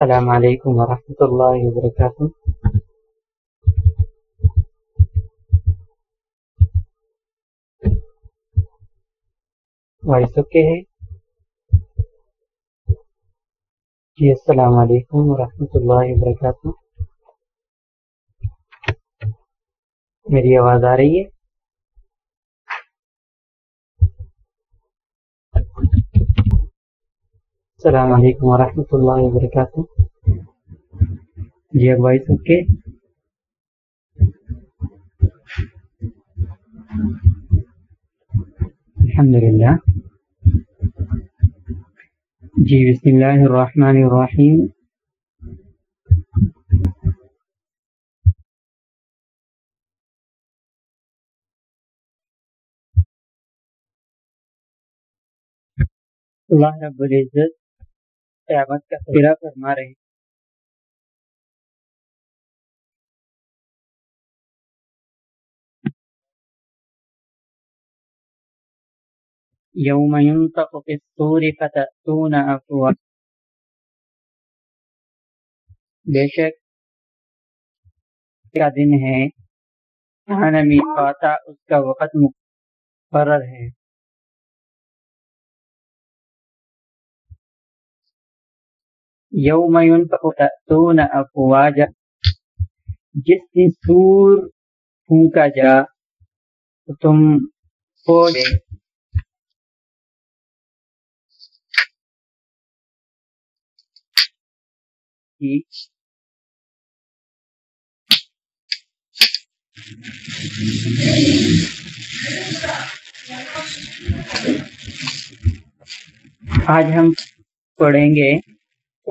السلام علیکم ورحمۃ اللہ وبرکاتہ۔ وائس اوکے ہے؟ جی السلام علیکم ورحمۃ اللہ وبرکاتہ۔ میری آواز آ رہی ہے؟ السلام علیکم ورحمۃ اللہ وبرکاتہ۔ جی اب وائس اوکے الحمد للہ جی بسم اللہ الرحمن الرحیم۔ اللہ رب العزت قیامت کا تذکرہ فرما رہے ہیں یوم ينطق في الصور فتأتون افواج بے شک کا دن ہے؟ نمی اس کا وقت مقرر ہے۔ یوم تأتون افواج جس دن سور پھونکا جا تو تم بولے آج ہم پڑھیں گے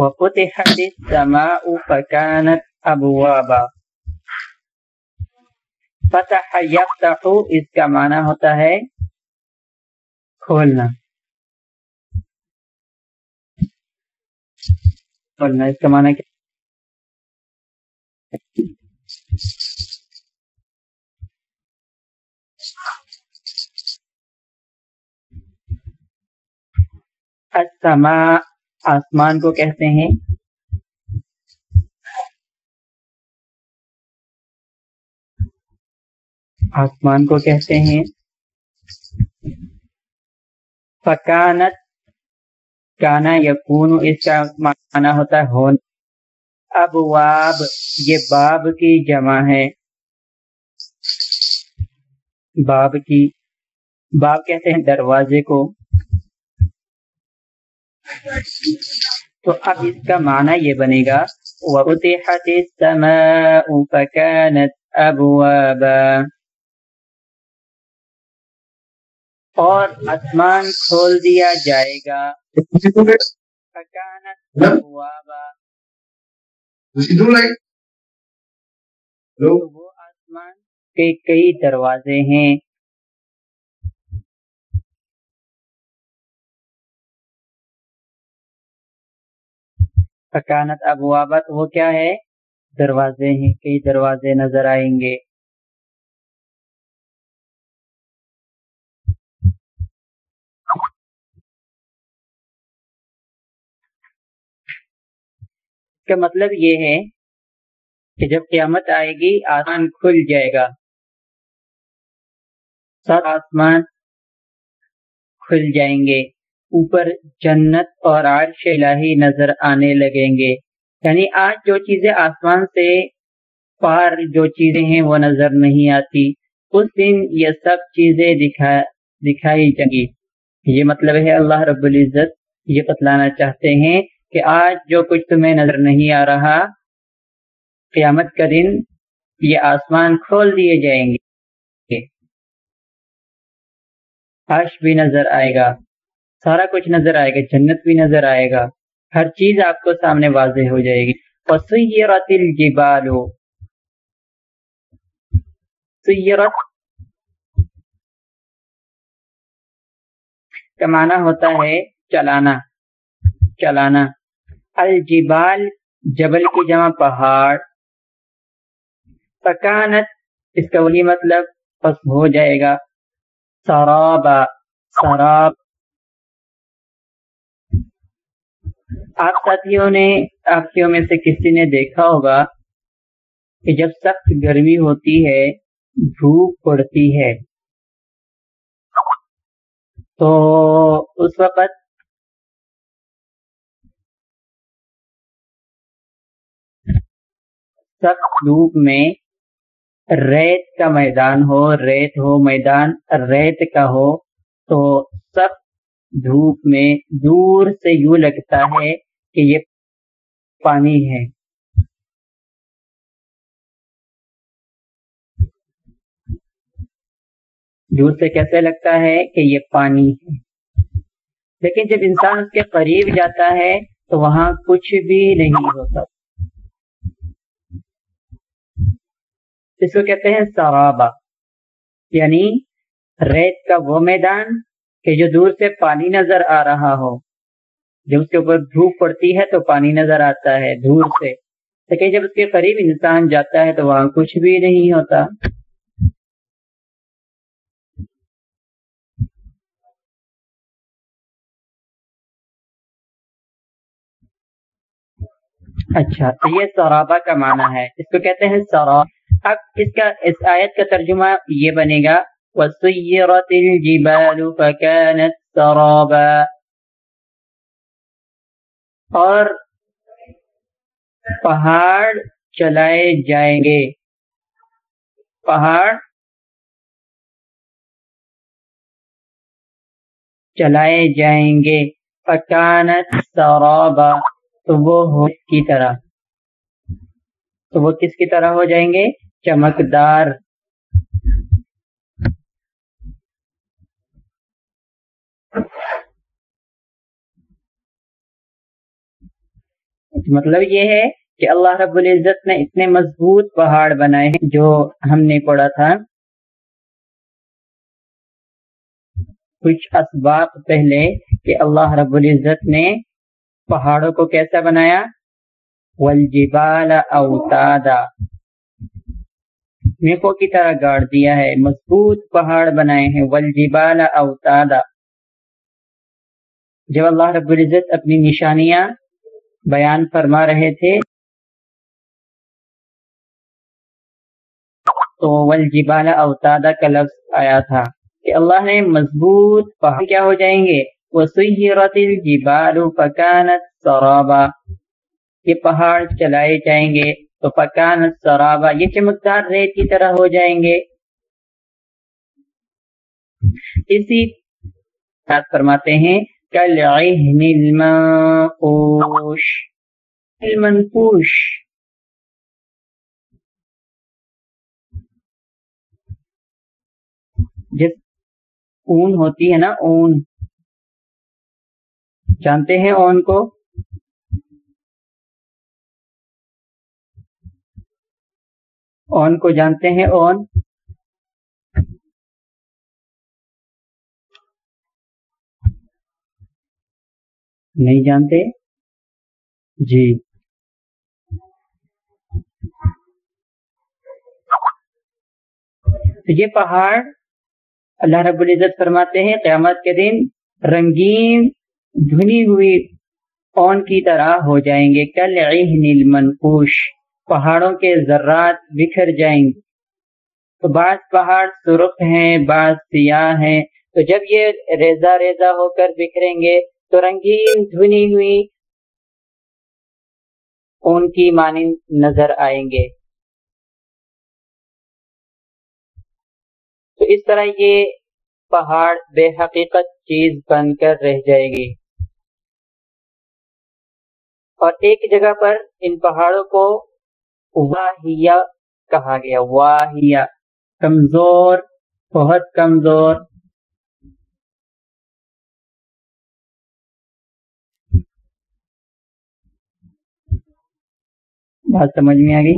وَفُتِحَتِ السَّمَاءُ فَكَانَتْ أَبْوَابًا۔ فتح یفتح اس کا معنی ہوتا ہے کھولنا۔ کھولنا، اس کا معنی کیا؟ السماء آسمان کو کہتے ہیں۔ آسمان کو کہتے ہیں۔ فکانت کانا یقون اس کا معنی ہوتا ہے ہون۔ اب واب یہ باب کی جمع ہے۔ باب کی، باب کہتے ہیں دروازے کو۔ تو اب اس کا معنی یہ بنے گا وَفُتِحَتِ السَّمَاءُ فَكَانَتْ أَبْوَابًا۔ اور آسمان کھول دیا جائے گا۔ فَكَانَتْ أَبْوَابًا۔ تو وہ آسمان کے کئی دروازے ہیں۔ فکانت ابوابت وہ کیا ہے؟ دروازے ہیں، کئی دروازے نظر آئیں گے۔ اس کا مطلب یہ ہے کہ جب قیامت آئے گی، آسمان کھل جائے گا۔ سب آسمان کھل جائیں گے۔ اوپر جنت اور عرش الہی نظر آنے لگیں گے۔ یعنی آج جو چیزیں آسمان سے پار جو چیزیں ہیں وہ نظر نہیں آتی۔ اس دن یہ سب چیزیں دکھا، دکھائی جائیں گی یہ مطلب ہے اللہ رب العزت یہ بتلانا چاہتے ہیں کہ آج جو کچھ تمہیں نظر نہیں آ رہا، قیامت کا دن یہ آسمان کھول دیے جائیں گے۔ عرش بھی نظر آئے گا۔ سارا کچھ نظر آئے گا، جنت بھی نظر آئے گا۔ ہر چیز آپ کو سامنے واضح ہو جائے گی۔ وَسُيِّرَتِ الْجِبَالُ۔ سیرت کا معنی ہوتا ہے چلانا۔ چلانا۔ الجبال، جبل کی جمع پہاڑ۔ فکانت اس کا وہی مطلب پس ہو جائے گا۔ سرابا سراب۔ آپ ساتھیوں نے ساتھیوں میں سے کسی نے دیکھا ہوگا کہ جب سخت گرمی ہوتی ہے، دھوپ پڑتی ہے۔ تو اس وقت سخت دھوپ میں ریت کا میدان ہو، ریت ہو میدان، ریت کا ہو، تو سخت دھوپ میں دور سے یوں لگتا ہے کہ یہ پانی ہے۔ دور سے کیسے لگتا ہے کہ یہ پانی ہے؟ لیکن جب انسان اس کے قریب جاتا ہے تو وہاں کچھ بھی نہیں ہوتا۔ اس کو کہتے ہیں سرابا یعنی ریت کا وہ میدان کہ جو دور سے پانی نظر آ رہا ہو، جب اس کے اوپر دھوپ پڑتی ہے تو پانی نظر آتا ہے دور سے۔ لیکن جب اس کے قریب انسان جاتا ہے تو وہاں کچھ بھی نہیں ہوتا۔ اچھا تو یہ سورابا کا معنی ہے۔ اس کو کہتے ہیں سوراب اب اس کا اس آیت کا ترجمہ یہ بنے گا وسيرت الجبال فكانت سرابا. اور پہاڑ چلائے جائیں گے. پہاڑ چلائے جائیں گے. فکانت سرابا. تو وہ ہو کی طرح؟ تو وہ کس کی طرح ہو جائیں گے؟ چمکدار مطلب یہ ہے کہ اللہ رب العزت نے اتنے مضبوط پہاڑ بنائے ہیں جو ہم نے پڑھا تھا۔ کچھ اسباب پہلے کہ اللہ رب العزت نے پہاڑوں کو کیسا بنایا؟ والجبال اوتادا میکو کی طرح گاڑ دیا ہے، مضبوط پہاڑ بنائے ہیں۔ والجبال اوتادا جب اللہ رب العزت اپنی نشانیاں بیان فرما رہے تھے۔ تو والجبال اوتادا کا لفظ آیا تھا کہ اللہ نے مضبوط پہاڑ کیا ہو جائیں گے۔ وَسُيِّرَتِ الْجِبَالُ یہ پہاڑ چلائے جائیں گے تو فکانت سرابا۔ یہ چمکدار ریت کی طرح ہو جائیں گے۔ اسی بات فرماتے ہیں كالعهن المنقوش. المنقوش. جس اون ہوتی ہے نا، اون۔ جانتے ہیں اون کو؟ اون کو جانتے ہیں اون؟ نہیں جانتے؟ جی۔ یہ پہاڑ اللہ رب العزت فرماتے ہیں، قیامت کے دن رنگین دھنی ہوئی اون کی طرح ہو جائیں گے۔ کل نیل منقوش پہاڑوں کے ذرات بکھر جائیں۔ گے تو بعض پہاڑ سرخ ہیں، بعض سیاہ ہیں۔ تو جب یہ ریزا ریزا ہو کر بکھریں گے تو رنگین دھنی ہوئی ان کی مانند نظر آئیں گے۔ تو اس طرح یہ پہاڑ بے حقیقت چیز بن کر رہ جائے گی۔ اور ایک جگہ پر ان پہاڑوں کو واہیا کہا گیا۔ واہیا کمزور، بہت کمزور۔ بات سمجھ میں آ گئی۔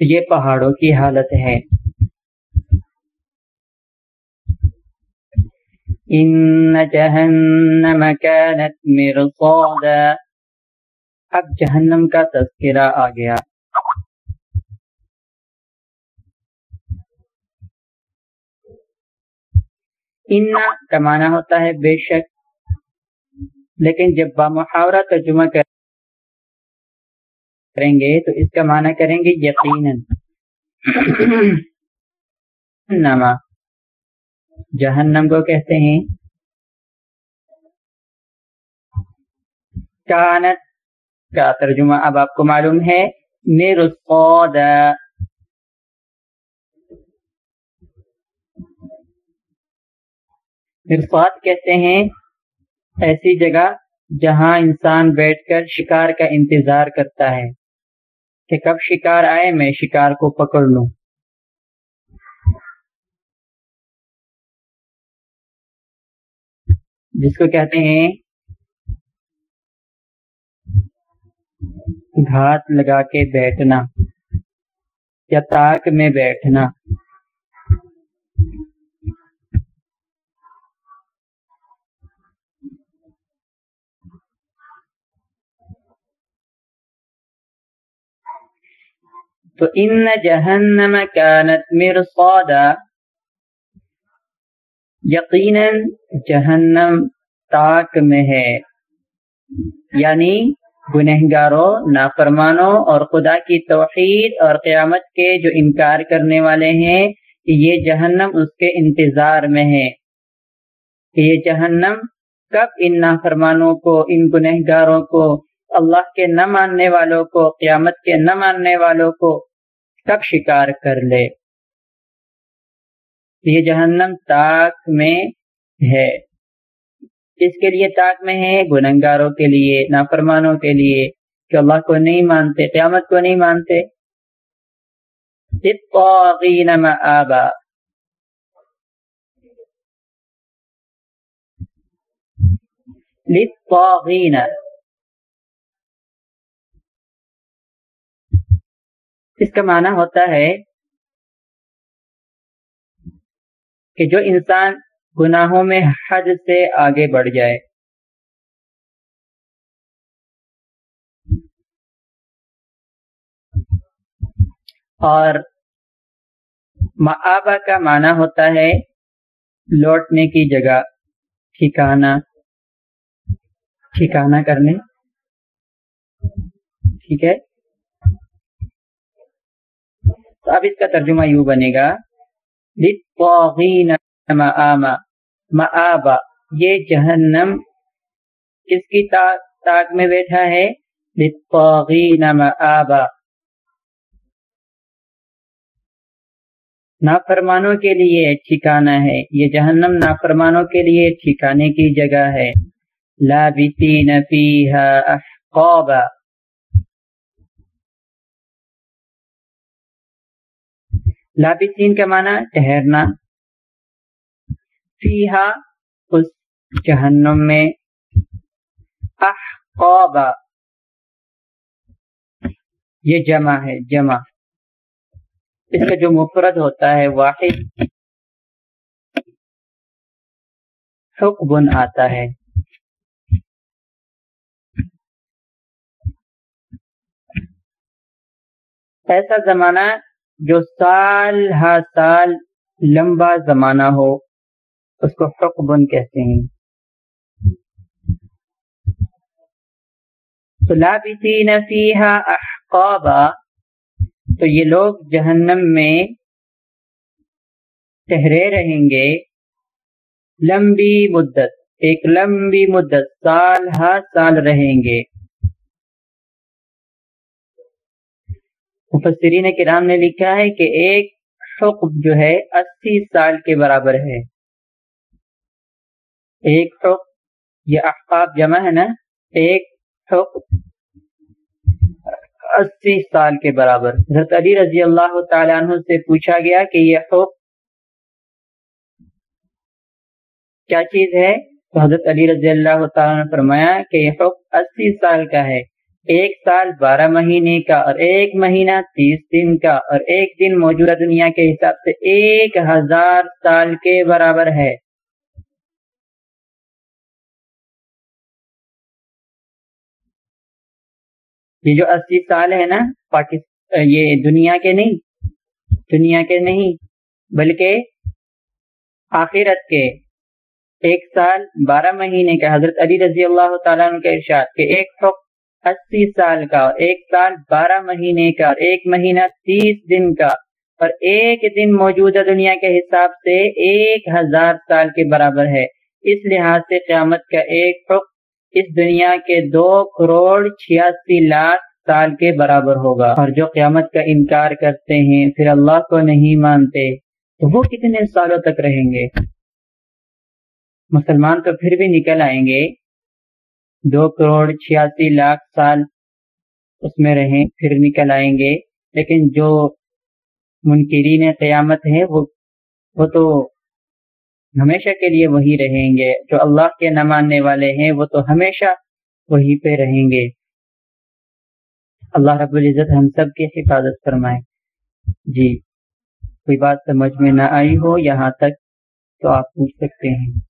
یہ پہاڑوں کی حالت ہے۔ ان جہنم كانت مرصادا۔ اب جہنم کا تذکرہ آ گیا۔ ان کا معنی ہوتا ہے بے شک۔ لیکن جب بامحاورہ ترجمہ کر کریں گے تو اس کا معنی کریں گے یقیناً۔ نما جہنم کو کہتے ہیں۔ کانت۔ کا ترجمہ اب آپ کو معلوم ہے۔ مرصاد کہتے ہیں۔ ایسی جگہ جہاں انسان بیٹھ کر شکار کا انتظار کرتا ہے۔ کہ کب شکار آئے، میں شکار کو پکڑ لوں۔ جس کو کہتے ہیں، گھات لگا کے بیٹھنا یا تاک میں بیٹھنا۔ تو ان جہنم کانت مرصادا، یقیناً جہنم تاک میں ہے۔ یعنی گنہگاروں، نافرمانوں اور خدا کی توحید اور قیامت کے جو انکار کرنے والے ہیں یہ جہنم اس کے انتظار میں ہے۔ یہ جہنم کب ان نافرمانوں کو، ان گنہگاروں کو، اللہ کے نہ ماننے والوں کو، قیامت کے نہ ماننے والوں کو کب شکار کر لے۔ یہ جہنم تاک میں ہے۔ اس کے لیے تاک میں ہے گنگاروں کے لیے، نافرمانوں کے لیے، کہ اللہ کو نہیں مانتے، قیامت کو نہیں مانتے۔ آبا اس کا معنی ہوتا ہے کہ جو انسان گناہوں میں حد سے آگے بڑھ جائے۔ اور معابہ کا معنی ہوتا ہے لوٹنے کی جگہ ٹھکانا ٹھکانا کرنے۔ ٹھیک ہے؟ تو اب اس کا ترجمہ یوں بنے گا۔ مآبا یہ جہنم کس کی تاک میں بیٹھا ہے؟ مآبا نافرمانوں کے لیے ٹھکانا ہے۔ یہ جہنم نافرمانوں کے لیے ٹھکانے کی جگہ ہے۔ لابثین فیہا احقابا لابسین کا معنی ٹہرنا فیہا، اس جہنم میں۔ احقابا یہ جمع ہے، جمع۔ اس کا جو مفرد ہوتا ہے، واحد۔ حقبن آتا ہے۔ ایسا زمانہ جو سال ہر سال لمبا زمانہ ہو، اس کو حقبن کہتے ہیں۔ احقابا، تو یہ لوگ جہنم میں ٹہرے رہیں گے۔ لمبی مدت، ایک لمبی مدت، سال ہر سال رہیں گے۔ مفسرین کرام نے لکھا ہے کہ ایک حکم جو ہے اسی سال کے برابر ہے۔ ایک حکم یہ احقاب جمع ہے نا؟ ایک حکم اسی سال کے برابر۔ حضرت علی رضی اللہ تعالیٰ عنہ سے پوچھا گیا کہ یہ حکم کیا چیز ہے؟ تو حضرت علی رضی اللہ تعالیٰ نے فرمایا کہ یہ حکم اسی سال کا ہے۔ ایک سال، بارہ مہینے کا اور ایک مہینہ، تیس دن کا اور ایک دن موجودہ دنیا کے حساب سے ایک ہزار سال کے برابر ہے۔ یہ جو اسی سال ہے نا پاکستان یہ دنیا کے نہیں، دنیا کے نہیں، بلکہ آخرت کے ایک سال، بارہ مہینے کا حضرت علی رضی اللہ تعالیٰ عنہ ارشاد کہ ایک حکم اسی سال کا اور ایک سال بارہ مہینے کا اور ایک مہینہ تیس دن کا۔ اور ایک دن موجودہ دنیا کے حساب سے ایک ہزار سال کے برابر ہے۔ اس لحاظ سے قیامت کا ایک حکم اس دنیا کے دو کروڑ چھیاسی لاکھ سال کے برابر ہوگا۔ اور جو قیامت کا انکار کرتے ہیں، پھر اللہ کو نہیں مانتے، تو وہ کتنے سالوں تک رہیں گے؟ مسلمان تو پھر بھی نکل آئیں گے۔ دو کروڑ چھیاسی لاکھ سال اس میں رہیں، پھر نکل آئیں گے۔ لیکن جو منکرین قیامت ہیں، وہ وہ تو ہمیشہ کے لیے وہی رہیں گے۔ جو اللہ کے نہ ماننے والے ہیں، وہ تو ہمیشہ وہی پہ رہیں گے۔ اللہ رب العزت ہم سب کی حفاظت فرمائے۔ جی کوئی بات سمجھ میں نہ آئی ہو، یہاں تک تو آپ پوچھ سکتے ہیں۔